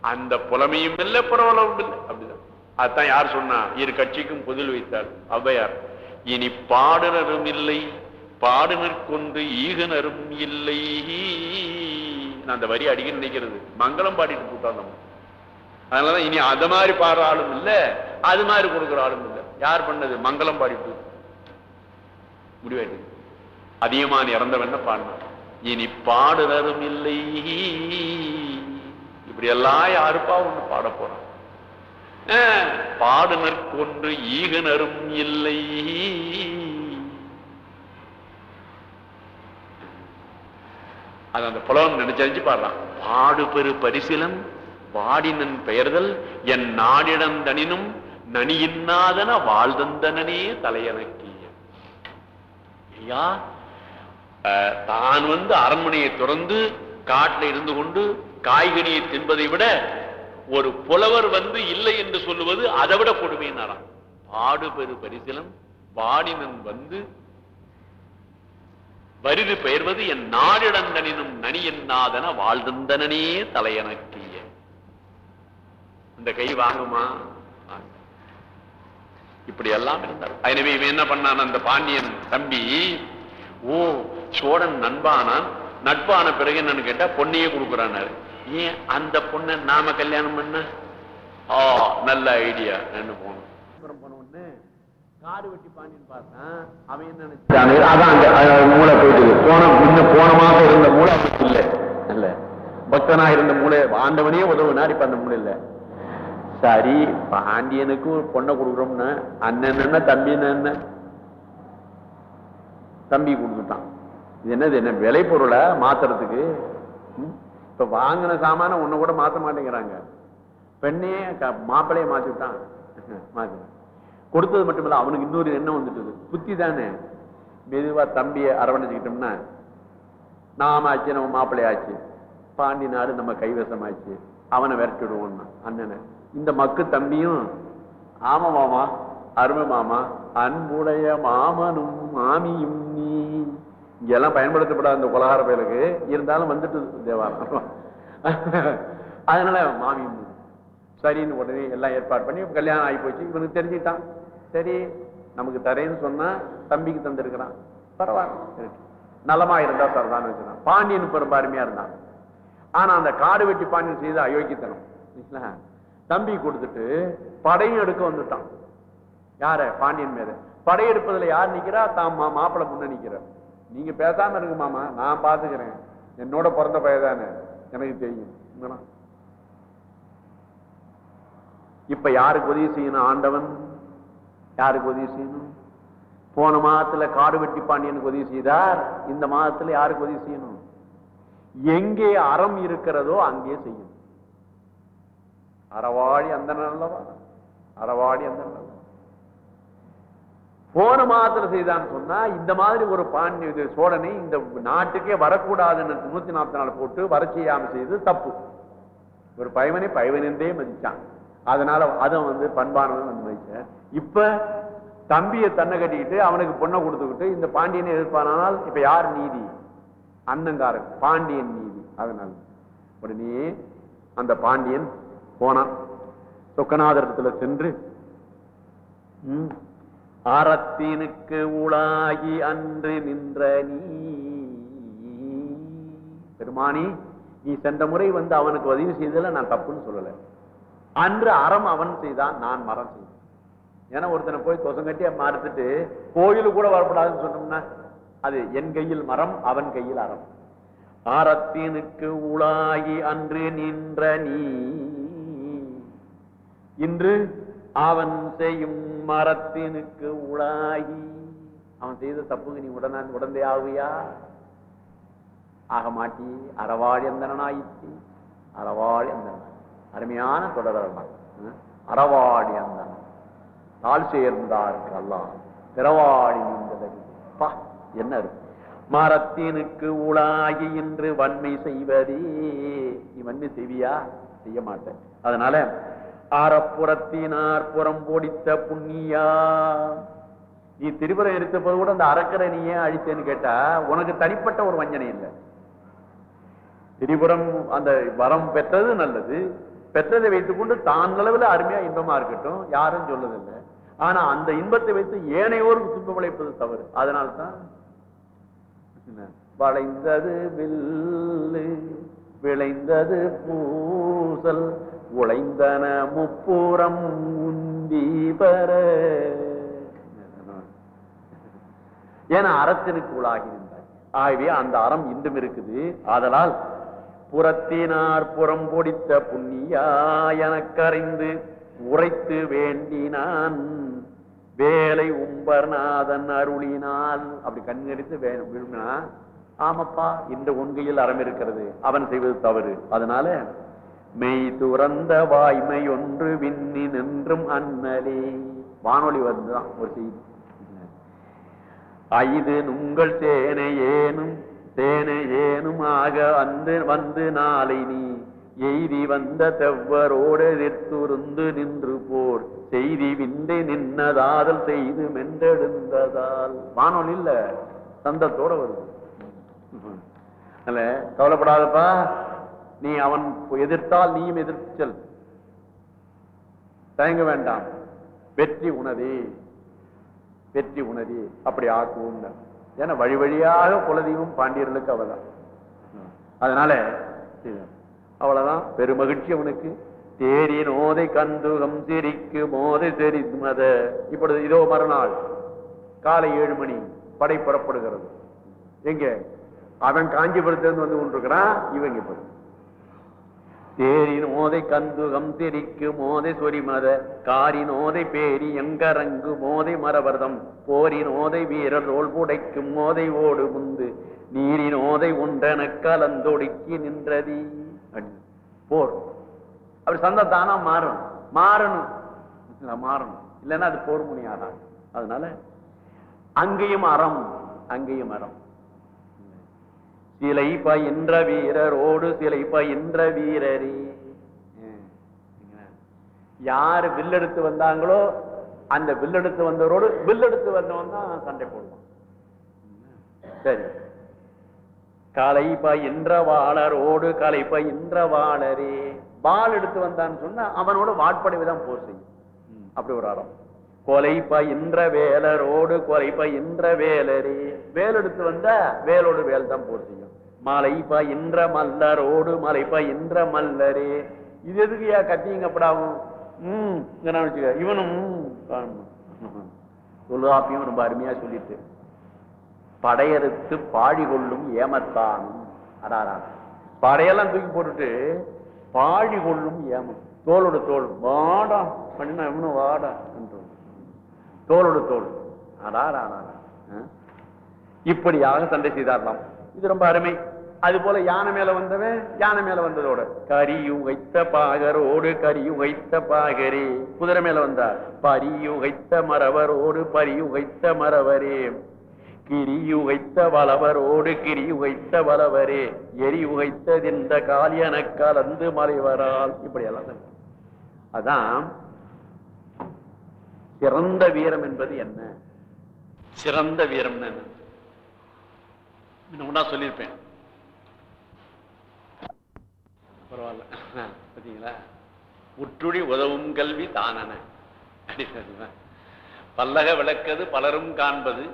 அந்த புலமையும் இல்லை புறவளவும் இல்லை. அப்படிதான். அதான் யார் சொன்னா இரு கட்சிக்கும் புதில் வைத்தார் ஔவையார். இனி பாடுனரும் இல்லை பாடுனர்கொண்டு ஈகனரும் இல்லை. நான் அந்த வரி அடிக்க நினைக்கிறது. மங்களம் பாடிட்டு போட்டோம் நம்ம. அதனாலதான் இனி அந்த மாதிரி பாடுற ஆளும் இல்ல அது மாதிரி கொடுக்குற ஆளும் இல்ல. யார் பண்ணது? மங்களம் பாடிட்டு முடிவாயிட்டு அதிகமான இறந்தவன் பாடினான் இனி பாடுனரும் இல்லை. இப்படி எல்லாம் யாருப்பா ஒண்ணு பாட போறான் அஹ், பாடுனர் கொன்று ஈகனரும் இல்லை. அது அந்த புலவன் நினைச்சு பாடுறான். பாடு பெரு பரிசிலன் வாடினன் பெயர்தல் என் நாடிடம் தனினும் நனியின்னாதன வாழ்தந்தனனே தலையனக்கிய ஐயா தான் வந்து அரண்மனையை துறந்து காட்டில் இருந்து கொண்டு காய்கனியை தின்பதை விட ஒரு புலவர் வந்து இல்லை என்று சொல்லுவது அதை விட கொடுமையினாராம் பாடுபெரு பரிசிலம் பாடினன் வந்து வரிது பெயர்வது என் நாடிடந்தனினும் நனி என்னாதன வாழ்தந்தனனே தலையனக்கிய. இந்த கை வாங்குமா? இப்படி எல்லாம் இருந்தார். எனவே இவன் என்ன பண்ணான்? அந்த பாண்டியன் தம்பி ஓ சோழன் நண்பானான் நட்பான பிறகு என்னன்னு கேட்டா பொண்ணையே கொடுக்குறான்னாரு ஏன் அந்த பொண்ணை நாம கல்யாணம் பண்ண? ஆ நல்ல ஐடியா என்ன போனோம் அப்புறம் போன உடனே காடு வெட்டி பாண்டியன் பார்த்தான். அவன் என்ன நினைச்சான்? அதான் அந்த அஹ், மூளை போயிட்டு போன இன்னும் போன மாசம் இருந்த மூளை அவனுக்கு இல்ல. இல்ல. பக்தனா இருந்த மூளை ஆண்டவனே உதவுனார் இப்ப அந்த மூளை இல்ல. சரி பாண்டியனுக்கு ஒரு பொண்ணை கொடுக்குறோம்னா. அண்ணன் என்ன தம்பி என்ன தம்பி கொடுத்துட்டான். இது என்னது என்ன விலை பொருளை மாத்துறதுக்கு? இப்ப வாங்கின சாமான ஒண்ணு கூட மாத்த மாட்டேங்கிறாங்க. பெண்ணையே க- மாப்பிள்ளைய மாத்தி மாத்தி. கொடுத்தது மட்டுமில்ல அவனுக்கு இன்னொரு எண்ணம் வந்துட்டது. புத்தி தானே. மெதுவா தம்பியை அரவணைச்சுக்கிட்டோம்னா நாம ஆச்சு நம்ம மாப்பிள்ளையாச்சு பாண்டி நாடு நம்ம கைவசமாச்சு. அவனை விரட்டி அண்ணனை. இந்த மக்கு தம்பியும் ஆமா மாமா அருமை மாமா அன்புடைய மாமனும் மாமியும் நீ. இங்கெல்லாம் பயன்படுத்தப்படாத இந்த கொலகார பயலுக்கு இருந்தாலும் வந்துட்டு தேவாரம் அதனால மாமி சரின்னு உடனே எல்லாம் ஏற்பாடு பண்ணி கல்யாணம் ஆகி போச்சு. இவனுக்கு தெரிஞ்சுட்டான் சரி நமக்கு தரேன்னு சொன்னா தம்பிக்கு தந்திருக்கிறான். பரவாயில்ல. நலமா இருந்தா தரதான்னு வச்சுதான் பாண்டியன் பெரும் இருந்தான். ஆனா அந்த காடு வெட்டி பாண்டியன் செய்து அயோக்கித்தனம் தம்பி கொடுத்துட்டு படையும் எடுக்க வந்துட்டான். யார? பாண்டியன் மேல. படையெடுப்பதுல யார் நிக்கிறா தான் மா- மாப்பிள்ளை முன்ன நிக்கிற நீங்க பேசாம இருங்க மாமா நான் பாத்துக்கிறேன். என்னோட பிறந்த பையதானே. எனக்கு தெரியும். இப்ப யாருக்கு உதவி செய்யணும் ஆண்டவன்? யாருக்கு உதவி செய்யணும்? போன மாதத்துல காடு வெட்டி பாண்டியனுக்கு உதவி செய்தார். இந்த மாதத்துல யாருக்கு உதவி செய்யணும்? எங்கே அறம் இருக்கிறதோ அங்கே செய்யணும். அறவாடி அந்த நல்லவா அறவாடி அந்த நல்லவா போன மாதத்துல செய்தான்னு சொன்னா இந்த மாதிரி ஒரு பாண்டிய இது சோழனை இந்த நாட்டுக்கே வரக்கூடாதுன்னு நூத்தி நாற்பத்தி நாலு போட்டு வர செய்யாம செய்து தப்பு. ஒரு பயவனை பைவனென்றே மதிச்சான். அதனால அதை வந்து பண்பானவன் வந்து மதிச்ச இப்ப தம்பியை தன்னை கட்டிக்கிட்டு அவனுக்கு பொண்ணை கொடுத்துக்கிட்டு இந்த பாண்டியனை எதிர்ப்பானால் இப்ப யார் நீதி? அண்ணங்காரன் பாண்டியன் நீதி. அதனால. உடனே அந்த பாண்டியன் போனான். சொக்கநாதரத்துல சென்று ம், அறத்தினுக்கு உளாகி அன்று நின்ற நீ. பெருமானி நீ சென்ற முறை வந்து அவனுக்கு உதவி செய்ததில் நான் தப்புன்னு சொல்லலை. அன்று அறம் அவன் செய்தான் நான் மரம் செய்தேன். ஏன்னா ஒருத்தனை போய் தொசங்கட்டி மறுத்துட்டு கோயிலு கூட வரக்கூடாதுன்னு சொன்னோம்னா அது என் கையில் மரம் அவன் கையில் அறம். ஆரத்தினுக்கு உளாகி அன்று நின்ற நீ. இன்று அவன் செய்யும் மரத்தினுக்கு உளாகி அவன் செய்த தப்புக்கு நீ உடனான் உடந்தே ஆகுயா ஆக மாட்டி அறவாழி அந்தனாயிற்று அறவாழி அந்தன அருமையான தொடரலாம் அறவாடி அந்தன தாழ் சேர்ந்தார்கள் அல்லாஹ் பிறவாடி நின்றதடி பா என்ன இருக்கு மரத்தினுக்கு உலாகி என்று வன்மை செய்வதே. நீ வன்மை செய்வியா? செய்ய மாட்டேன். அதனால அறப்புறத்தினார் புறம் போடித்த புண்ணியா? நீ திரிபுரம் எடுத்த போது கூட அந்த அறக்கரை நீ ஏன் அழித்தேன்னு கேட்டா உனக்கு தனிப்பட்ட ஒரு வஞ்சனை இல்லை. திரிபுரம் அந்த வரம் பெற்றது நல்லது. பெற்றதை வைத்துக்கொண்டு தான் அளவில் அருமையா இன்பமா இருக்கட்டும் யாரும் சொல்லதில்லை. ஆனா அந்த இன்பத்தை வைத்து ஏனையோருக்கு துன்பம் உழைப்பது தவறு. அதனால்தான் வளைந்தது வில்லு விளைந்தது பூசல் உழைந்தன முப்புறம் உந்தி பெற. ஏன்னா அறத்தினுக்கு உள்ளாகி நின்றார் ஆகவே அந்த அறம் இன்றும் இருக்குது. ஆதலால் புறத்தினார் புறம் பொடித்த புண்ணியா எனக்கறிந்து உரைத்து வேண்டினான். வேலை உம்பர்நாதன் அருளினால். அப்படி கண்ணெடுத்து வே- விழுங்கினா ஆமாப்பா இந்த உண்கையில் அறம் இருக்கிறது. அவன் செய்வது தவறு. அதனால மெய் துறந்த வாய்மை ஒன்று விண்ணி நின்றும் அண்ணலே. வானொலி வந்துதான் ஒரு செய்தி. ஐது உங்கள் சேனை ஏனும் சேனை ஏனும் ஆக வந்து வந்து நாளை நீ. எய்தி வந்த தெவ்வரோடு எதிர்த்துருந்து நின்று போர். செய்தி விந்தை நின்னதாதல் செய்து மென்றெடுந்ததால் வானொலி இல்ல சந்தத்தோட வருது. அல்ல கவலைப்படாதப்பா. நீ அவன் எதிர்த்தால் நீயும் எதிர்த்து செல். தயங்க வேண்டாம். வெற்றி உணவே. வெற்றி உணரி அப்படி ஆக்குவோம் ஏன்னா வழி வழியாக குலதெய்வம் பாண்டியர்களுக்கு அவதான். அதனால அவ்வளவுதான். பெருமகிழ்ச்சி அவனுக்கு. தேரி நோதை கந்துகம் சிரிக்கு மோதை தெரி மத இப்பொழுது இதோ மறுநாள். காலை ஏழு மணி. படை புறப்படுகிறது. எங்க? அவன் காஞ்சிபுரத்திலிருந்து வந்து கொண்டிருக்கிறான் இவங்க போய் தேரின் ஓதை கந்துகம் தெரிக்கு மோதை சொரிமத காரின் ஓதை பேரி எங்கரங்கு மோதை மரபரதம் போரின் ஓதை வீரர் தோல் புடைக்கும் மோதை ஓடு முந்து நீரின் ஓதை ஒன்றென கலந்தொடுக்கி நின்றதி. போர். அப்படி சந்தம் தானா மாறும் மாறணும் மாறணும். இல்லைன்னா அது போர் முனியாதான். அதனால அங்கேயும் அறம் அங்கேயும் அறம். சிலை பயின்ற வீரரோடு சிலை பயின்ற வீரரே யார் யாரு வில்லெடுத்து வந்தாங்களோ அந்த வில்லெடுத்து வந்தவரோடு வில்லெடுத்து வந்தவன் தான் சண்டை போடுவான். சரி. கலை பயின்ற வாளரோடு கலை பயின்ற வாளரே வாள் எடுத்து வந்தான்னு சொன்னா அவனோட வாட்படைவு தான் போர் செய்யும். அப்படி ஒரு அறம். கொலை பயின்ற வேலரோடு கொலை பயின்ற வேலரே வேல் எடுத்து வந்தா வேலோடு வேல் தான் போர் செய்யும். மலை பயின்ற மல்லரோடு மலை பயின்ற மல்லரே. இது எதுக்குயா கத்திங்கப்படாவும் உம் இங்க வச்சுக்க. இவனும் தொல்காப்பியும் ரொம்ப அருமையா சொல்லிட்டு. படையறுத்து பாழி கொள்ளும் ஏமத்தானும் அடாரா படையெல்லாம் தூக்கி போட்டுட்டு பாழி கொள்ளும் ஏமம் தோளோட தோல் வாடா. பண்ணினா இவனும் வாடா என்று. தோளோட தோல் அடாரா ஆ? இப்படியாக சண்டை செய்தாரலாம். இது ரொம்ப அருமை. அது போல யானை மேல வந்தவன் யானை மேல வந்ததோட. கரியுகைத்த பாகரோடு கரியுகைத்த பாகரே. குதிரை மேல வந்தார். பரியுகைத்த மரவரோடு பரியுகைத்த மரவரே கிரியுகைத்த வளவரோடு கிரியுகைத்த வளவரே. எரியுகைத்ததிந்த காலியன அந்து மலைவரால் இப்படி எல்லாம் அதான் சிறந்த வீரம் என்பது என்ன? சிறந்த வீரம் என்ன? முன்னா சொல்லியிருப்பேன். பரவாயில்ல. பார்த்தீங்களா உற்றுடி உதவும் கல்வி தானன. அப்படின்னு பல்லக விளக்கது பலரும் காண்பது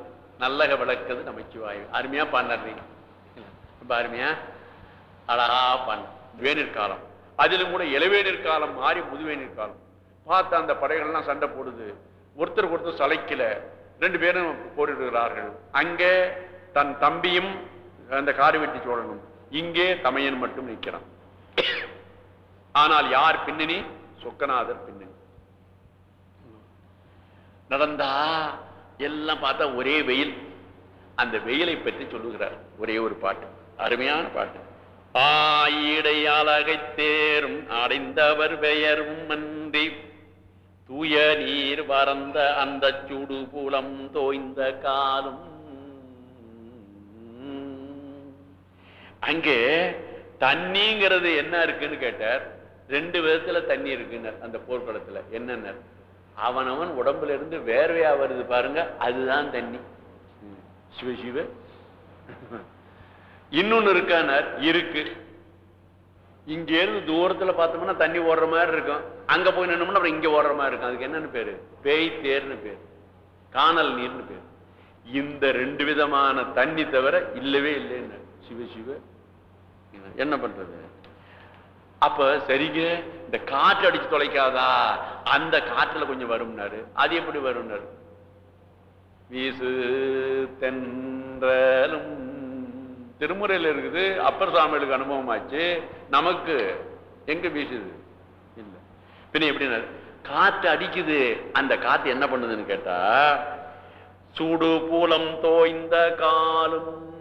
நல்லக விளக்கது நமச்சிவாயு அருமையா பாடுறீங்க ரொம்ப அருமையா? அழகா பாடு வேநீர் காலம். அதிலும் கூட இளவேநீர் காலம் மாறி முதுவேநீர் காலம். பார்த்து அந்த படைகள்லாம் சண்டை போடுது. ஒருத்தருக்கு ஒருத்தர் சளைக்கல. ரெண்டு பேரும் போரிடுகிறார்கள். அங்கே தன் தம்பியும் அந்த காரி வெட்டி சோழனும். இங்கே தமையன் மட்டும் நிற்கிறான். ஆனால் யார் பின்னணி? சொக்கநாதர் பின்னணி. நடந்தா எல்லாம் பார்த்தா ஒரே வெயில். அந்த வெயிலை பற்றி சொல்லுகிறார். ஒரே ஒரு பாட்டு. அருமையான பாட்டு. ஆயிடையால் அகைத்தேரும் தேரும் அடைந்தவர் பெயரும் அன்றி தூய நீர் வரந்த அந்த சுடு புலம் தோய்ந்த காலும் அங்கே தண்ணிங்கிறது என்ன இருக்குன்னு கேட்டார். ரெண்டு விதத்துல தண்ணி இருக்குன்னார் அந்த போர்க்களத்துல. என்னென்ன? அவனவன் உடம்புல இருந்து வேர்வையா வருது பாருங்க அதுதான் தண்ணி. சிவ சிவ. இன்னொன்னு இருக்கானார் இருக்கு. இங்க இருந்து தூரத்துல பார்த்தோம்னா தண்ணி ஓடுற மாதிரி இருக்கும். அங்க போய் நின்னோம்னா அப்புறம் இங்க ஓடுற மாதிரி இருக்கும். அதுக்கு என்னன்னு பேரு? பேய் தேர்னு பேரு. காணல் நீர்னு பேரு. இந்த ரெண்டு விதமான தண்ணி தவிர இல்லவே இல்லைன்னு சிவ சிவ. என்ன பண்றது? அப்ப சரிங்க இந்த காற்று அடிச்சு தொலைக்காதா? அந்த காற்றுல கொஞ்சம் வரும்னாரு. அது எப்படி வரும்னாரு? வீசு தென்றலும். திருமுறையில் இருக்குது அப்பர் சாமிகளுக்கு அனுபவம் ஆச்சு. நமக்கு எங்க வீசுது? இல்ல. பின்ன எப்படின்னா காற்று அடிக்குது. அந்த காற்று என்ன பண்ணுதுன்னு கேட்டா சூடு பூலம் தோய்ந்த காலும்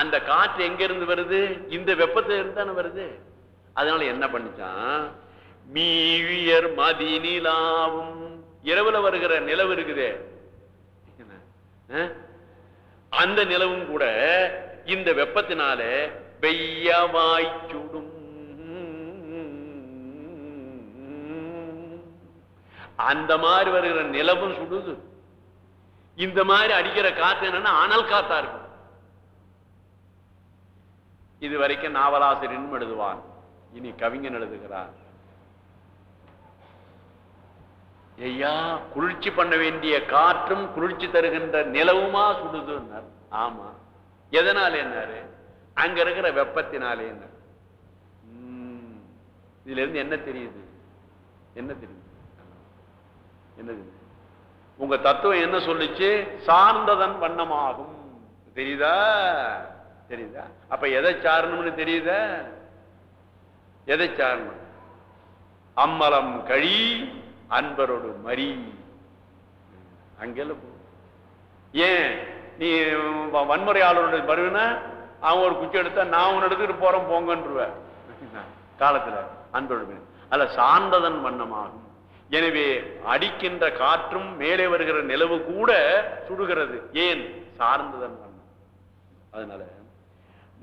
அந்த காற்று எங்க இருந்து வருது? இந்த வெப்பத்துல இருந்து தானே வருது. அதனால என்ன பண்ணிச்சான்? மீவியர் மதி நிலாவும் இரவுல வருகிற நிலவு இருக்குதே. அந்த நிலவும் கூட இந்த வெப்பத்தினால வெய்யவாய் சுடும். அந்த மாதிரி வருகிற நிலவும் சுடுது. இந்த மாதிரி அடிக்கிற காத்து என்னன்னா அனல் காத்தா இருக்கும். இது வரைக்கும் நாவலாசிரியன் எழுதுவான். இனி கவிஞன் எழுதுகிறார். ஐயா குளிர்ச்சி பண்ண வேண்டிய காற்றும் குளிர்ச்சி தருகின்ற நிலவுமா சுடுதுன்னார். ஆமா. எதனால என்னாரு? அங்க இருக்கிற வெப்பத்தினாலே என்ன இதுல இருந்து என்ன தெரியுது? என்ன தெரியுது? என்ன தெரியுது? உங்க தத்துவம் என்ன சொல்லுச்சு? சார்ந்ததன் வண்ணமாகும். தெரியுதா? தெரியுதா? அப்ப எதை சாரணும்னு தெரியுதா? எதை சாரணும்? அம்மலம் கழி அன்பரோடு மறி. அங்கெல்லாம் போ. ஏன்? நீ வ- வன்முறையாளருடைய வருவினா அவன் ஒரு குச்சி எடுத்தா நான் உன் எடுத்துட்டு போறேன் போங்கன்றுவேன் காலத்துல அன்பரோடு அல்ல சார்ந்ததன் வண்ணமாகும். எனவே அடிக்கின்ற காற்றும் மேலே வருகிற நிலவு கூட சுடுகிறது. ஏன்? சார்ந்ததன் வண்ணம். அதனால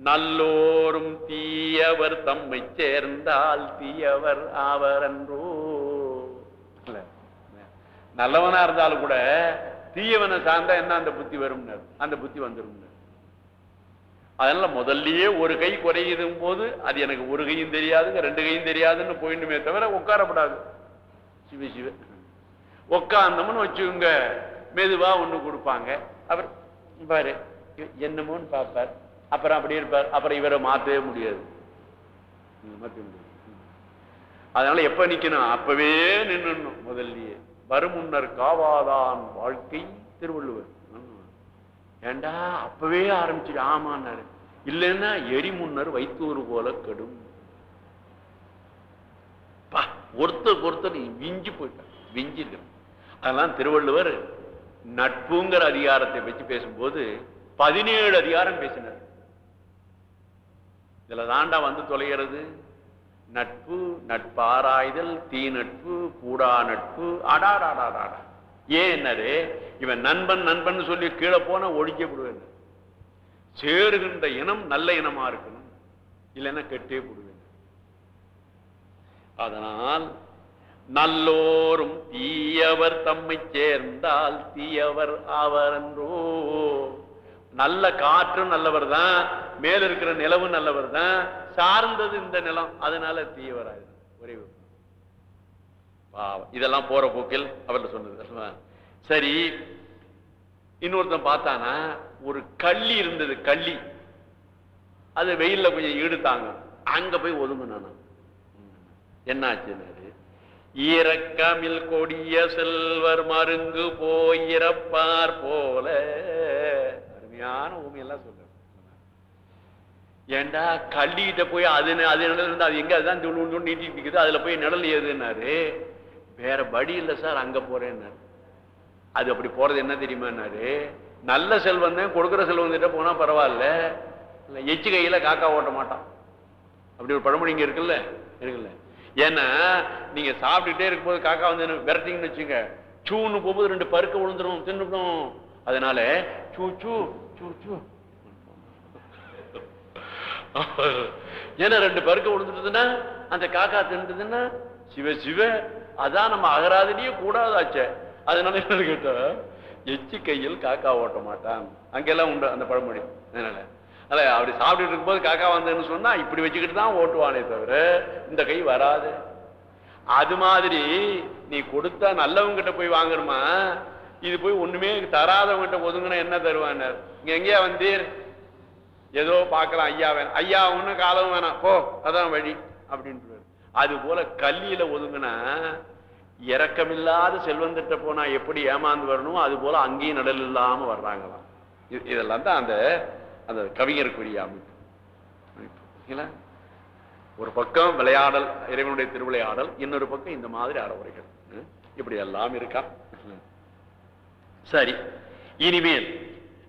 நல்லோரும் தீயவர் தம்மை சேர்ந்தால் தீயவர் ஆவர் என்றோ நல்லவனா இருந்தாலும் கூட தீயவனை சார்ந்தா என்ன அந்த புத்தி வரும் அந்த புத்தி வந்துடும் அதனால முதல்லயே ஒரு கை குறையும் போது அது எனக்கு ஒரு கையும் தெரியாதுங்க ரெண்டு கையும் தெரியாதுன்னு போயிடுமே தவிர உட்காரப்படாது. சிவ சிவ. உட்காந்தோம்னு வச்சுக்கோங்க மெதுவா ஒண்ணு கொடுப்பாங்க. அவர் பாரு என்னமோன்னு பார்ப்பார். அப்புறம் அப்படி இருப்பார். அப்புறம் இவரை மாத்தவே முடியாது. ம், முடியாது. அதனால எப்ப நிக்கணும்? அப்பவே நின்னுடணும் முதல்லயே. வருமுன்னர் காவாதான் வாழ்க்கை திருவள்ளுவர். ஏண்டா? அப்பவே ஆரம்பிச்சுட்டு ஆமான்னாரு. இல்லைன்னா எரி முன்னர் வைத்தூர் போல கெடும். பா, ஒருத்தருக்கு ஒருத்தர் விஞ்சு போயிட்டான் விஞ்சி அதெல்லாம் திருவள்ளுவர் நட்புங்கிற அதிகாரத்தை வச்சு பேசும்போது பதினேழு அதிகாரம் பேசினார். இதில் தாண்டா வந்து தொலைகிறது. நட்பு நட்பாராய்தல் தீ நட்பு கூடா நட்பு அடாடாடாடாடா. ஏன் என்னது? இவன் நண்பன் நண்பன் சொல்லி கீழே போன ஒழிக்க விடுவேன். சேருகின்ற இனம் நல்ல இனமா இருக்கணும். இல்லைன்னா கெட்டே போடுவேன். அதனால் நல்லோரும் தீயவர் தம்மை சேர்ந்தால் தீயவர் அவர் என்றோ நல்ல காற்றும் நல்லவர் தான் மேல இருக்கிற நிலவும் நல்லவர் தான் சார்ந்தது இந்த நிலம் அதனால தீயவராது ஒரே இதெல்லாம் போற போக்கில் அவர்ல சொன்னது சரி இன்னொருத்தன் பார்த்தானா ஒரு கள்ளி இருந்தது கள்ளி. அது வெயில்ல கொஞ்சம் ஈடுத்தாங்க அங்க போய் ஒதுங்கினானா? என்னாச்சுன்னாரு ஈரக்கமில் கொடிய செல்வர் மருங்கு போயிரப்பார் போல. அருமையான ஊமையெல்லாம் சொல்ற ஏண்டா கள்ளிகிட்ட போய் அது அது நிழல் இருந்தால் அது எங்க அதுதான் துண்டு துண்டு நீட்டிட்டு இருக்குது. அதுல போய் நிழல் ஏதுன்னாரு வேற வழி இல்லை சார் அங்க போறேன்னாரு. அது அப்படி போறது என்ன தெரியுமான்னாரு? நல்ல செல்வம் தான் கொடுக்குற செல்வம் கிட்ட போனா பரவாயில்ல. இல்லை எச்சு கையில காக்கா ஓட்ட மாட்டான். அப்படி ஒரு பழமொழி இங்க இருக்குல்ல இருக்குல்ல. ஏன்னா நீங்க சாப்பிட்டுட்டே இருக்கும்போது காக்கா வந்து என்ன விரட்டிங்கன்னு வச்சுங்க சூன்னு போகும்போது ரெண்டு பருக்க விழுந்துரும் தின்னுடும். அதனால சூ சூ ஏன்னா ரெண்டு பருக்க விழுந்துட்டுதுன்னா அந்த காக்கா தின்னுதுன்னா சிவ சிவ. அதான் நம்ம அகராதிலேயே கூடாதாச்சே. அதனால என்ன கேட்டா எச்சி கையில் காக்கா ஓட்ட மாட்டான். அங்கெல்லாம் உண்டு அந்த பழமொழி. அதனால அல்ல அப்படி சாப்பிட்டுட்டு இருக்கும்போது காக்கா வந்ததுன்னு சொன்னா இப்படி வச்சுக்கிட்டு தான் ஓட்டுவானே தவிர இந்த கை வராது. அது மாதிரி நீ கொடுத்தா நல்லவங்கிட்ட போய் வாங்கணுமா? இது போய் ஒண்ணுமே தராதவங்கிட்ட ஒதுங்கினா என்ன தருவானார்? இங்க எங்கேயா வந்தீர்? ஏதோ பார்க்கலாம் ஐயா வேணும் ஐயா ஒன்றும் காலம் வேணாம். போ அதான் வழி அப்படின்ட்டு அது போல கல்லியில ஒதுங்கினா இரக்கமில்லாத செல்வந்திட்ட போனா எப்படி ஏமாந்து வரணும்? அது போல அங்கேயும் நடல் இல்லாம வர்றாங்களாம். இது- இதெல்லாம் தான் அந்த அந்த கவிஞருக்குரிய அமைப்பு. ஒரு பக்கம் விளையாடல் இறைவனுடைய திருவிளையாடல் இன்னொரு பக்கம் இந்த மாதிரி அறவுரைகள். ம்? இப்படி எல்லாம் இருக்கான் சரி இனிமேல்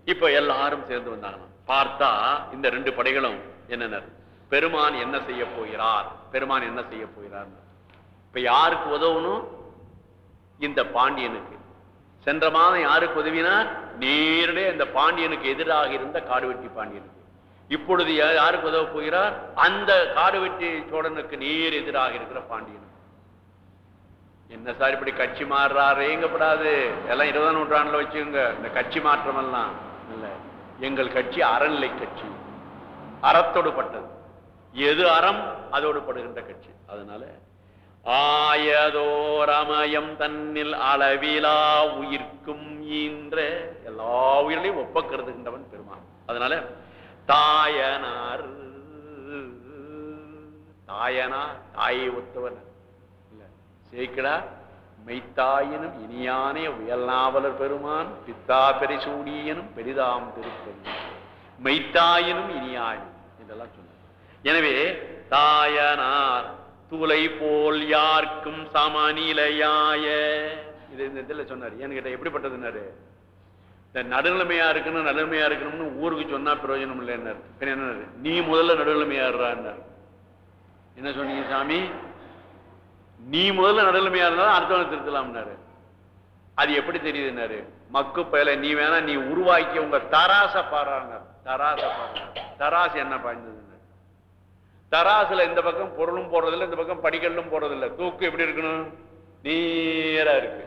இப்ப எல்லாரும் சேர்ந்து வந்தாங்களாம் பார்த்தா இந்த ரெண்டு படைகளும் என்னென்ன? பெருமான் என்ன செய்ய போகிறார்? பெருமான் என்ன செய்ய போகிறார்? இப்ப யாருக்கு உதவணும்? இந்த பாண்டியனுக்கு. சென்ற மாதம் யாருக்கு உதவினார் நேரடியாக இந்த பாண்டியனுக்கு எதிராக இருந்த காடுவெட்டி பாண்டியனுக்கு. இப்பொழுது யாருக்கு உதவ போகிறார்? அந்த காடுவெட்டி சோழனுக்கு நேர் எதிராக இருக்கிற பாண்டியனுக்கு. என்ன சார் இப்படி கட்சி மாறுறாரேங்கப்படாது எல்லாம் இருபதாம் நூற்றாண்டுல வச்சுக்கோங்க. இந்த கட்சி மாற்றம் எல்லாம் எங்கள் கட்சி அறநிலை கட்சி. அறத்தோடு பட்டது. எது அறம் அதோடு படுகின்ற கட்சி. அதனால ஆயதோரமயம் தன்னில் அளவிலா உயிர்க்கும் ஈன்ற எல்லா உயிர்களையும் ஒப்ப கருதுகின்றவன் பெருமான். அதனால தாயனார் தாயனா தாயை ஒத்தவன். ஜெயிக்கடா? மெய்த்தாயினும் இனியானே உயல்நாவலர் பெருமான் பித்தா பெரிசூடியனும் பெரிதாம் திருப்பதி மெய்த்தாயினும் இனியாயினும் இதெல்லாம் சொன்னார் எனவே தாயனார் துளை போல் யாருக்கும் சமநிலையாய. இது இந்த இதில் சொன்னார். ஏன்னு கேட்டா எப்படிப்பட்டதுன்னாரு இந்த நடுநிலைமையா இருக்கணும் நடுநிலைமையா இருக்கணும்னு ஊருக்கு சொன்னா பிரயோஜனம் இல்லைன்னாரு. என்ன நீ முதல்ல நடுநிலைமையாடுறான்னார் என்ன சொன்னீங்க சாமி? நீ முதல்ல நடுநிலைமையா இருந்தாலும் அடுத்தவனை திருத்தலாம்னாரு. அது எப்படி தெரியுதுன்னாரு? மக்கு பயல நீ வேணா நீ உருவாக்கி உங்க தராச பாடுறாங்க தராச பாடுறாங்க தராசு என்ன பாய்ந்ததுன்னு. தராசுல இந்த பக்கம் பொருளும் போடுறதில்ல இந்த பக்கம் படிக்கல்லும் போடுறதில்ல. தூக்கு எப்படி இருக்கணும்? நேரா இருக்கு.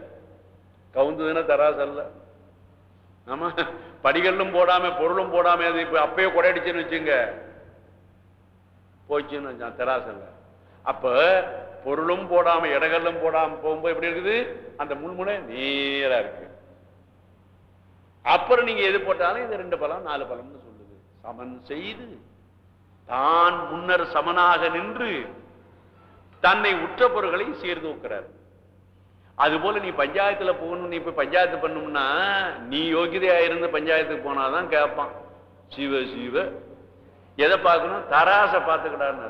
கவுந்ததுன்னா தராசு அல்ல. ஆமா படிகளும் போடாம பொருளும் போடாம அது இப்ப அப்பயே கொடையடிச்சுன்னு வச்சுங்க. போச்சுன்னு வச்சான் இல்லை அப்ப பொருளும் போடாம இடகல்லும் போடாம போகும்போது எப்படி இருக்குது? அந்த முன்முனை நேரா இருக்கு. அப்புறம் நீங்க எது போட்டாலும் இது ரெண்டு பலம் நாலு பலம்னு சொல்லுது. சமன் செய்து தான் முன்னர் சமனாக நின்று தன்னை உற்ற பொருள்களை சீர்தூக்கிறார் அதுபோல நீ பஞ்சாயத்துல போகணும் நீ இப்ப பஞ்சாயத்து பண்ணணும்னா நீ யோகிதையா இருந்து பஞ்சாயத்துக்கு போனாதான் கேட்பான் சிவ சிவ. எதை பார்க்கணும்? தராச பார்த்துக்கிட்டான்னு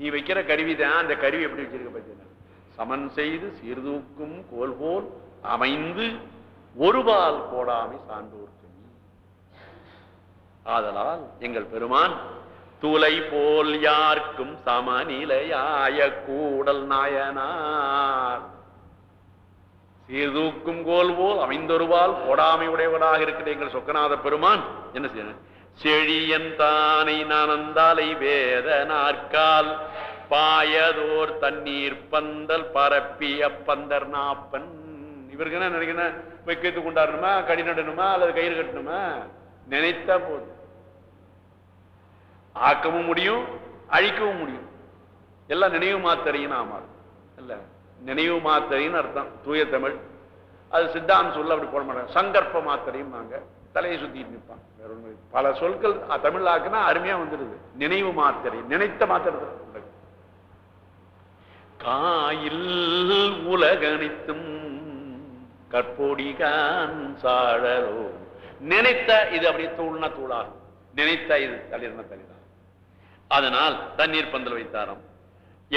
நீ வைக்கிற கருவி தான் அந்த கருவி எப்படி வச்சிருக்க பார்த்தீங்கன்னா சமன் செய்து சீர்தூக்கும் கோல் போல் அமைந்து ஒருபால் போடாமை சான்றோர்க்கு ஆதலால் எங்கள் பெருமான் துளை போல் யார்க்கும் சமநிலையாய கூடல் நாயனார் சீர்தூக்கும் கோல் போல் அமைந்தொருவால் போடாமை உடையவனாக இருக்கிற எங்கள் சொக்கநாத பெருமான் என்ன செய்ய செழியன் தானை நனந்தாலை வேத நாற்கால் பாயதோர் தண்ணீர் பந்தல் பரப்பி அப்பந்தர் நாப்பன். இவருக்கு என்ன நினைக்கணும்? வைக்கத்து கொண்டாடணுமா? கடி நடணுமா? அல்லது கயிறு கட்டணுமா? நினைத்தா போதும். ஆக்கவும் முடியும் அழிக்கவும் முடியும். எல்லாம் நினைவு மாத்தறையின் ஆமா. இல்ல நினைவு மாத்தறைன்னு அர்த்தம். தூய தமிழ். அது சித்தாந்தம் சொல்ல அப்படி போட மாட்டாங்க. சங்கற்ப மாத்திரையும் நாங்கள் தலையை சுத்திட்டு நிற்பான். வேற ஒண்ணும் பல சொற்கள் தமிழ் ஆக்குனா அருமையா வந்துடுது. நினைவு மாத்திரை நினைத்த மாத்திரை காயில் உலகணித்தும் கற்பொடிகான் சாழலோ. நினைத்த இது அப்படியே தூள்னா தூளாகும். நினைத்த இது தளிர்னா தளிதான் அதனால் தண்ணீர் பந்தல் வைத்தாராம்.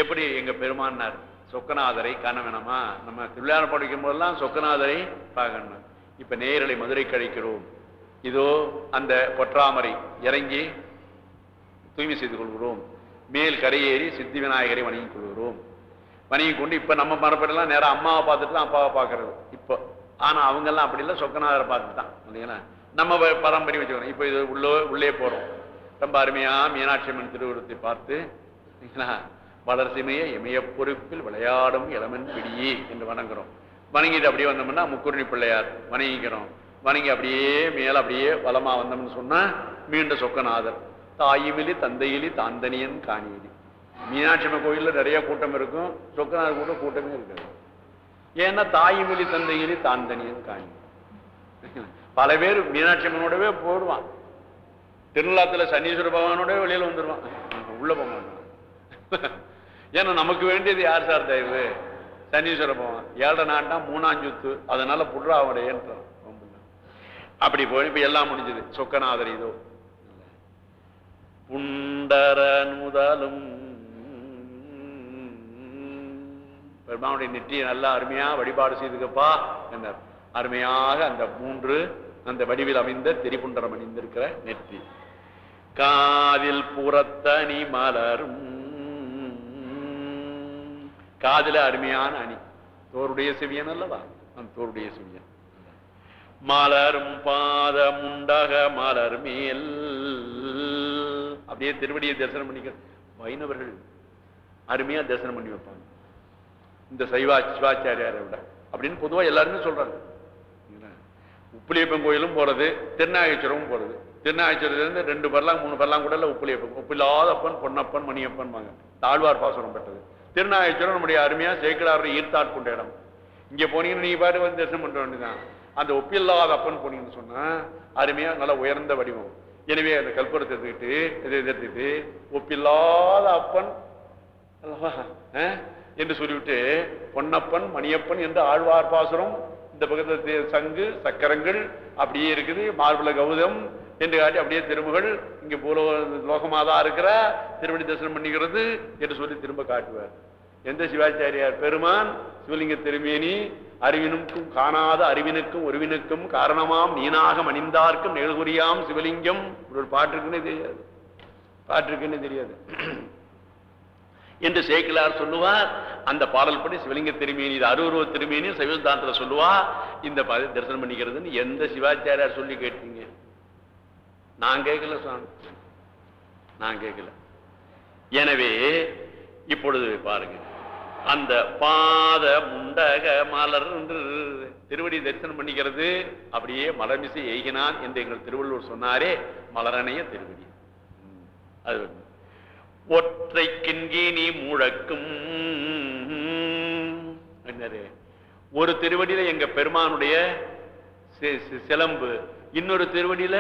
எப்படி எங்க பெருமானார் சொக்கநாதரை காண வேணாமா? நம்ம திருவிழா படிக்கும் போதெல்லாம் சொக்கநாதரை பார்க்கணும். இப்ப நேரலை மதுரை கழிக்கிறோம் இதோ அந்த பொற்றாமரை இறங்கி தூய்மை செய்து கொள்கிறோம். மேல் கரையேறி சித்தி விநாயகரை வணங்கிக் கொள்கிறோம். வணங்கி கொண்டு இப்போ நம்ம மரப்படலாம் நேராக அம்மாவை பார்த்துட்டு தான் அப்பாவை பார்க்கறது. இப்போ ஆனால் அவங்கெல்லாம் அப்படி இல்லை சொக்கநாதரை பார்த்துட்டு தான். இல்லைங்களா? நம்ம பாரம்பரியம் வச்சுக்கிறோம் இப்போ இது உள்ளே உள்ளே போகிறோம் ரொம்ப அருமையாக மீனாட்சி அம்மன் திருவுருவத்தை பார்த்து இல்லைங்களா? வளர்சிமைய இமய பொறுப்பில் விளையாடும் இளமன் பிடியே என்று வணங்குறோம். வணங்கிட்டு அப்படியே வந்தோம்னா முக்குருணி பிள்ளையார் வணங்கிக்கிறோம். வணங்கி அப்படியே மேல அப்படியே வளமா வந்தோம்னு சொன்னா மீண்ட சொக்கநாதர். தாயுமிலி தந்தையிலி தாந்தனியன் காணியலி. மீனாட்சி அம்மன் கோயில்ல நிறைய கூட்டம் இருக்கும். சொக்கநாதர் கூட்டம் கூட்டமே இருக்காது. ஏன்னா தாயுமிலி தந்தையிலி தாந்தனியன் காணி பல பேர் மீனாட்சி அம்மனோடவே போடுவான். திருநள்ளாத்துல சனீஸ்வர பகவானோட வெளியில வந்துருவான். உள்ள போக ஏன்னா நமக்கு வேண்டியது யார் சார் தயவு? சனீஸ்வர பகவான். ஏழை நாட்டா மூணாஞ்சுத்து. அதனால புடுறா அவடையன்றான் அப்படி போய் இப்ப எல்லாம் முடிஞ்சது. சொக்கநாதர் இதோ. புண்டரனுதலும் பெருமானுடைய நெற்றியை நல்லா அருமையா வழிபாடு செய்துக்கப்பா என்றார். அருமையாக அந்த மூன்று அந்த வடிவில் அமைந்த திரிபுண்டரம் அணிந்திருக்கிற நெற்றி. காதில் புறத்தனி மலரும். காதில அருமையான அணி. தோருடைய செவியன் அல்லவா? அந்த தோருடைய செவியன். மலரும் பாதமுண்டக மலர் மேல். அப்படியே திருவடியை தரிசனம் பண்ணிக்க வைணவர்கள் அருமையா தரிசனம் பண்ணி வைப்பாங்க. இந்த சைவா சிவாச்சாரியாரை விட. அப்படின்னு பொதுவாக எல்லாருமே சொல்றாங்க. உப்புலியப்பன் கோயிலும் போறது திருநாகேஸ்வரமும் போறது. திருநாகேஸ்வரத்திலிருந்து ரெண்டு பரலாம் மூணு பரலாம் கூட இல்லை உப்புலியப்பன் உப்பில்லாதப்பன் பொன்னப்பன் மணியப்பன் வாங்க தாழ்வார் பாசனம் பெற்றது. திருநாகேஸ்வரம் நம்முடைய அருமையா சேக்கடாரில் ஈர்த்தாட் கொண்ட இடம். இங்கே போனீங்கன்னா நீ பாட்டு வந்து தரிசனம் பண்ற வேண்டியதான் அந்த ஒப்பில்லாத அப்பன் போனீங்கன்னு சொன்னா அருமையா நல்ல உயர்ந்த வடிவம். எனவே அந்த கல்புரத்தை எடுத்துக்கிட்டு இதை எடுத்துக்கிட்டு ஒப்பில்லாத அப்பன் அல்லவா? என்று சொல்லிவிட்டு பொன்னப்பன் மணியப்பன் என்று ஆழ்வார் பாசுரம் இந்த பக்கத்துல சங்கு சக்கரங்கள் அப்படியே இருக்குது மார்பல கௌதம் என்று காட்டி அப்படியே திரும்புகள் இங்கே பூலோ தான் இருக்கிற திருவடி தரிசனம் பண்ணிக்கிறது என்று சொல்லி திரும்ப காட்டுவார். எந்த சிவாச்சாரியார் பெருமான்? சிவலிங்க திருமேனி அறிவினுக்கும் காணாத அறிவினுக்கும் ஒருவினுக்கும் காரணமாம் நீனாக மணிந்தார்க்கும் நிகழ்குறியாம் சிவலிங்கம். ஒரு பாட்டிருக்குன்னே தெரியாது. பாட்டு தெரியாது. என்று சேக்கிலார் சொல்லுவார். அந்த பாடல் படி சிவலிங்க திருமேனி இது அருவருவ திருமேனி சைவசித்தாந்தத்தில் சொல்லுவா. இந்த தரிசனம் பண்ணிக்கிறதுன்னு எந்த சிவாச்சாரியார் சொல்லி கேட்டீங்க? நான் கேட்கல சுவாமி. நான் கேட்கல. எனவே இப்பொழுது பாருங்க. அந்த பாத முண்டக மலர் திருவடி தரிசனம் பண்ணிக்கிறது. அப்படியே மலர்மிசை எய்கினான் என்று எங்கள் திருவள்ளுவர் சொன்னாரே மலரணைய திருவடி. அது ஒற்றை கிண்கினி முழக்கும். ஒரு திருவடியில எங்க பெருமானுடைய சிலம்பு இன்னொரு திருவடியில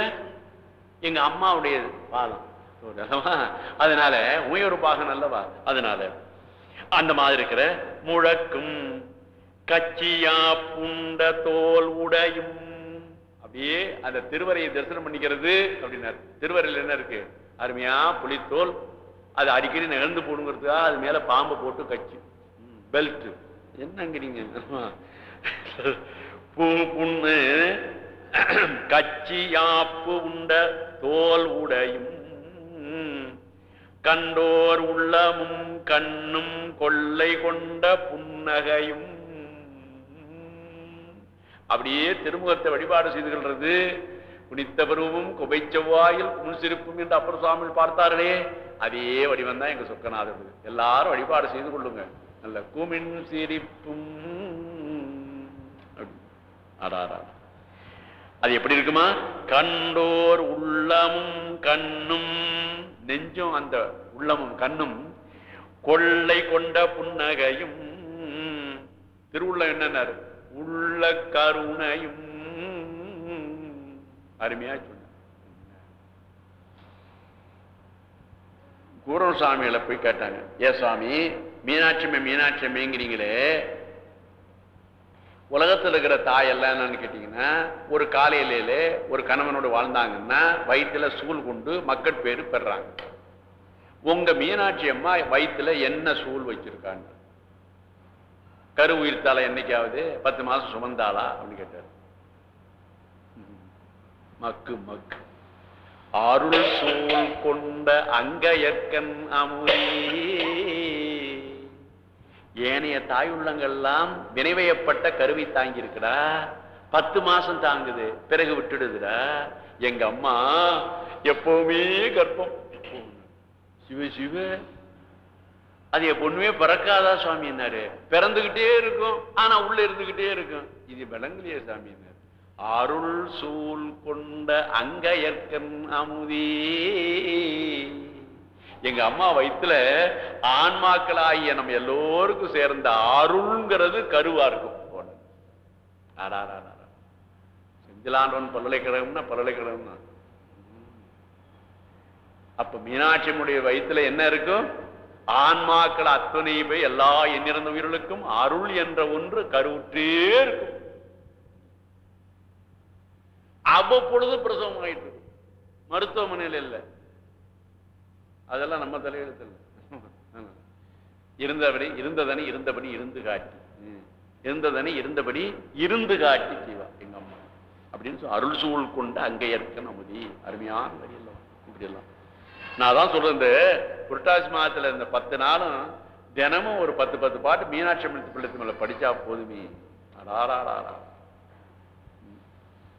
எங்க அம்மாவுடைய பாதம் அதனால உயர் பாகம் அல்லவா அதனால அந்த மாதிரி இருக்கிற முழக்கும் கச்சியா புண்ட தோல் உடையும். அப்படியே அந்த திருவரையை தரிசனம் பண்ணிக்கிறது அப்படின்னாரு. திருவரையில் என்ன இருக்கு? அருமையா புலித்தோல் அது அடிக்கடி நிகழ்ந்து போடுங்கிறதுக்காக அது மேல பாம்பு போட்டு கச்சி. பெல்ட் என்னங்கிறீங்க பூ புண்ணு கச்சியாப்பு உண்ட தோல் உடையும். கண்டோர் உள்ளமும் கண்ணும் கொள்ளை கொண்ட புன்னகையும். அப்படியே திருமுகத்தை வழிபாடு செய்து கொள்றது குனித்த பருவமும் குபை செவ்வாயில் முன்சிருப்பும் என்று அப்பர் சுவாமி பார்த்தார்களே அதே வடிவம் தான் எங்க சொக்கநாதர். எல்லாரும் வழிபாடு செய்து கொள்ளுங்க. நல்ல குமின் சிரிப்பும். அப்படி. அடாரா அது எப்படி இருக்குமா? கண்டோர் உள்ளமும் கண்ணும் நெஞ்சும் அந்த உள்ளமும் கண்ணும் கொள்ளை கொண்ட புன்னகையும் திருவுள்ள என்னன்னாரு? உள்ள கருணையும். அருமையா சொன்ன. கூரல் சாமிகளை போய் கேட்டாங்க. ஏ சாமி மீனாட்சிமை மீனாட்சிமைங்கிறீங்களே உலகத்துல இருக்கிற தாய் எல்லாம் என்னன்னு கேட்டீங்கன்னா ஒரு காலையிலே ஒரு கணவனோடு வாழ்ந்தாங்கன்னா வயிற்றில் சூழ் கொண்டு மக்கள் பேர் பெறாங்க. உங்க மீனாட்சி அம்மா வயிற்றில் என்ன சூழ் வச்சிருக்காங்க? கரு உயிர்த்தால என்னைக்காவது? பத்து மாசம் சுமந்தாளா? அப்படின்னு கேட்டார். மக்கு மக்கு. அருள் சூழ் கொண்ட அங்கயற்கண் அமுதே. ஏனைய தாய் உள்ளங்கள்லாம் வினைவயப்பட்ட கருவி தாங்கியிருக்கிறா பத்து மாசம் தாங்குது பிறகு விட்டுடுதுடா. எங்க அம்மா எப்பவுமே கற்பம். சிவ சிவ. அது என் பொண்ணுமே பிறக்காதா சுவாமி என்னாரு? பிறந்துகிட்டே இருக்கும் ஆனா உள்ள இருந்துகிட்டே இருக்கும். இது விளங்கலையே சாமி அருள் சூழ் கொண்ட அங்கயற்கன் அமுதே. எங்க அம்மா வயித்துல ஆன்மாக்களாகிய நம்ம எல்லோருக்கும் சேர்ந்த அருள்ங்கிறது கருவா இருக்கும். போன. அடாடாடாடா. செந்திலாண்டவன் பல்கலைக்கழகம்னா பல்கலைக்கழகம் தான். அப்ப மீனாட்சியனுடைய வயித்துல என்ன இருக்கும்? ஆன்மாக்கள் அத்தனை போய் எல்லா எண்ணிறந்த உயிர்களுக்கும் அருள் என்ற ஒன்று கருவுற்றே இருக்கும். அவ்வப்பொழுது பிரசவம் ஆயிட்டு மருத்துவமனையில் இல்ல. அதெல்லாம் நம்ம தலையெழுத்து இருந்தபடி இருந்ததனை இருந்தபடி இருந்து காட்டி. ம். இருந்ததனை இருந்தபடி இருந்து காட்டி செய்வா எங்க அம்மா. அப்படின்னு சொல்லி அருள் சூழ் கொண்டு அங்கே ஏற்க நமுதி அருமையான வரியெல்லாம் இப்படியெல்லாம் இப்படி எல்லாம். நான் தான் சொல்றேன் இந்த புரட்டாசி மாதத்துல இந்த பத்து நாளும் தினமும் ஒரு பத்து பத்து பாட்டு மீனாட்சி அம்மன் பிள்ளைத்து மேல படிச்சா போதுமே. அடாராடாரா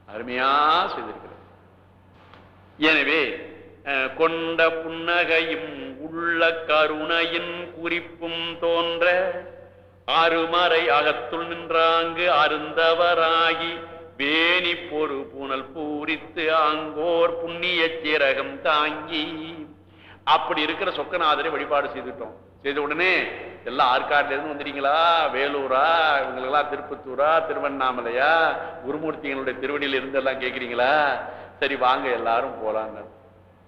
அருமையா செய்திருக்கிறது எனவே கொண்ட புன்னகையும் உள்ள கருணையின் குறிப்பும் தோன்ற ஆறுமறை அகத்துள் நின்றாங்கு அருந்தவராகி வேணி பொறு புனல் பூரித்து ஆங்கோர் புண்ணிய சிறகம் தாங்கி. அப்படி இருக்கிற சொக்கநாதரை வழிபாடு செய்துட்டோம். செய்த உடனே எல்லாம் ஆற்காட்டுல இருந்து வந்துட்டீங்களா வேலூரா? இவங்களுக்கெல்லாம் திருப்பத்தூரா? திருவண்ணாமலையா? குருமூர்த்திகளுடைய திருவடியில் இருந்து எல்லாம் கேட்குறீங்களா? சரி வாங்க எல்லாரும் போகலான்னு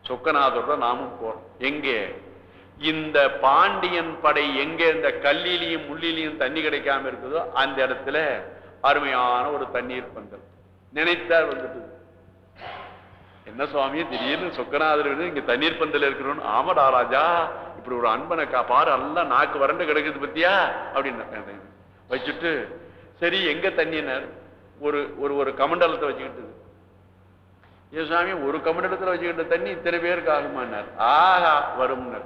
சொக்கநாதரோட நாமும் போறோம். எங்கே? இந்த பாண்டியன் படை எங்க இந்த கல்லிலையும் முள்ளிலையும் தண்ணி கிடைக்காம இருக்குதோ அந்த இடத்துல அருமையான ஒரு தண்ணீர் பந்தல். நினைத்தார் வந்துட்டு. என்ன சுவாமி திடீர்னு சொக்கநாதர் இங்க தண்ணீர் பந்தல் இருக்கிறோம் ஆமடா ராஜா இப்படி ஒரு அன்பனை கா பாரு எல்லாம் நாக்கு வறண்டு கிடக்குது பத்தியா? அப்படின்னு வச்சுட்டு சரி எங்க தண்ணினார் ஒரு ஒரு ஒரு கமண்டலத்தை வச்சுக்கிட்டு சாமி ஒரு கமிடத்தில் வச்சுக்கிட்ட தண்ணி இத்தனை பேருக்கு ஆகுமானார் ஆகா வரும்னர்.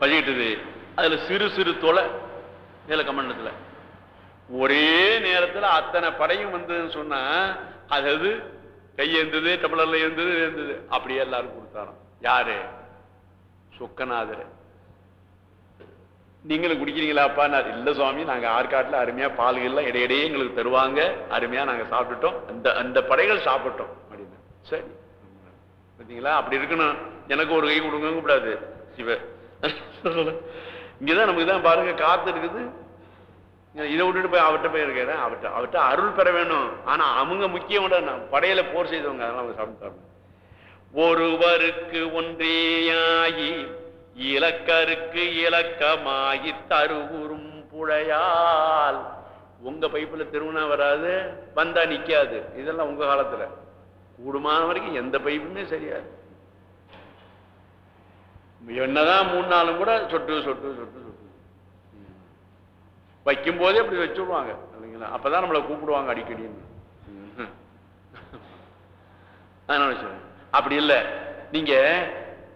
வச்சுக்கிட்டது அதுல சிறு சிறு தொலை மேல கமண்டலத்துல. ஒரே நேரத்துல அத்தனை படையும் வந்ததுன்னு சொன்னா அது அது கையேந்தது டபுளர்ல இருந்தது இருந்தது அப்படியே எல்லாரும் கொடுத்தாராம். யாரு? சொக்கநாதர். நீங்களும் குடிக்கிறீங்களாப்பா? நான் இல்லை சுவாமி நாங்கள் ஆற்காட்டில் அருமையாக பால்கள்லாம் இடையிடையே எங்களுக்கு தருவாங்க. அருமையாக நாங்கள் சாப்பிட்டுட்டோம். அந்த அந்த படைகள் சாப்பிட்டோம். அப்படின்னு சரி. பார்த்தீங்களா அப்படி இருக்கணும். எனக்கு ஒரு கை கொடுங்க கூடாது சிவ. இங்கதான் நமக்கு தான் பாருங்க காத்து இருக்குது. இதை விட்டுட்டு போய் அவர்கிட்ட போய் இருக்கிறேன் அவர்கிட்ட அவர்கிட்ட அருள் பெற வேணும். ஆனா அவங்க முக்கியம் நான் படையில போர் செய்தவங்க அதெல்லாம் அவங்க சாப்பிட்டு ஒருவருக்கு ஒன்றேயாகி இலக்கருக்கு இலக்கமாகி தருவுறும் புழையால். உங்க பைப்புல திருவிழா வராது வந்தா நிக்காது. இதெல்லாம் உங்க காலத்துல. கூடுமான வரைக்கும் எந்த பைப்புமே சரியாது. என்னதான் மூணு நாளும் கூட சொட்டு சொட்டு சொட்டு சொட்டு. வைக்கும் போதே அப்படி வச்சுடுவாங்க இல்லைங்களா? அப்பதான் நம்மளை கூப்பிடுவாங்க அடிக்கடின்னு. அதனால. அப்படி இல்லை. நீங்க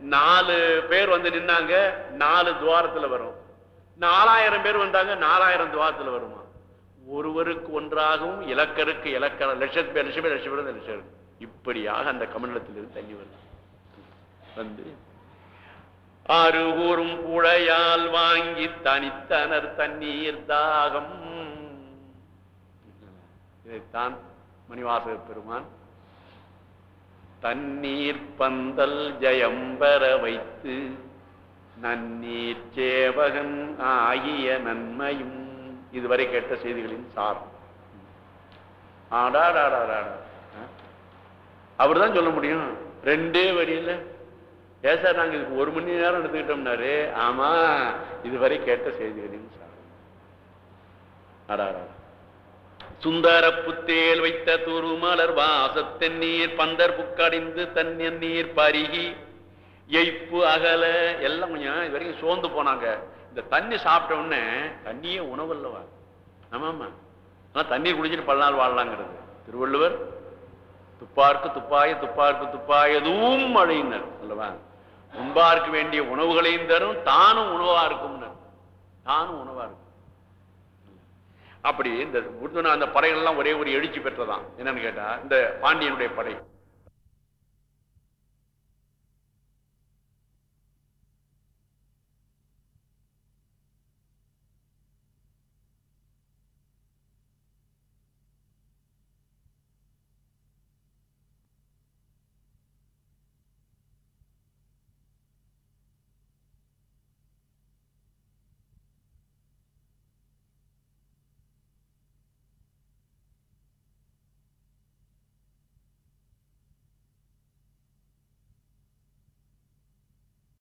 நாலு பேர் வந்து நின்னாங்க நாலு துவாரத்துல வரும். நாலாயிரம் பேர் வந்தாங்க நாலாயிரம் துவாரத்துல வருமா? ஒருவருக்கு ஒன்றாகவும் இலக்கருக்கு இலக்கண லட்சத்து பேர் லட்சம் பேர் லட்சம் பேர் லட்சம் இப்படியாக அந்த கமண்டலத்திலிருந்து தண்ணி வருது. வந்து அருகூறும் உழையால் வாங்கி தனித்தனர் தண்ணீர் தாகம். இதைத்தான் மணிவாசக பெருமான் தண்ணீர் பந்தல் ஜெயம்பர வைத்து நன்னீர் சேவகன் ஆகிய நன்மையும் இதுவரை கேட்ட செய்திகளின் சார். ஆடாடாடாடா அவர் தான் சொல்ல முடியும். ரெண்டே வரியில ஏன் சார் நாங்கள் இதுக்கு ஒரு மணி நேரம் எடுத்துக்கிட்டோம்னாரு. ஆமா இதுவரை கேட்ட செய்திகளின் சார். அடாடா சுந்தரப்புத்தேல் வைத்த துருமலர் வாசத்தென்னீர் பந்தர் புக்கடிந்து தண்ணீர் நீர் பருகி எய்ப்பு அகல எல்லாம் கொஞ்சம் இது வரைக்கும் சோர்ந்து போனாங்க. இந்த தண்ணி சாப்பிட்ட உடனே தண்ணியே உணவு அல்லவா ஆமாமா ஆனால் தண்ணீர் குடிச்சிட்டு பல நாள் வாழலாங்கிறது. திருவள்ளுவர் துப்பார்க்கு துப்பாய துப்பார்க்கு துப்பாயதும் மழையினர் அல்லவா? முன்பார்க்க வேண்டிய உணவுகளையும் தரும் தானும் உணவாக இருக்கும்னர். தானும் உணவாக இருக்கும். அப்படி இந்த உருதுன அந்த படைகள் எல்லாம் ஒரே ஒரு எழுச்சி பெற்றதான். என்னன்னு கேட்டா இந்த பாண்டியனுடைய படை.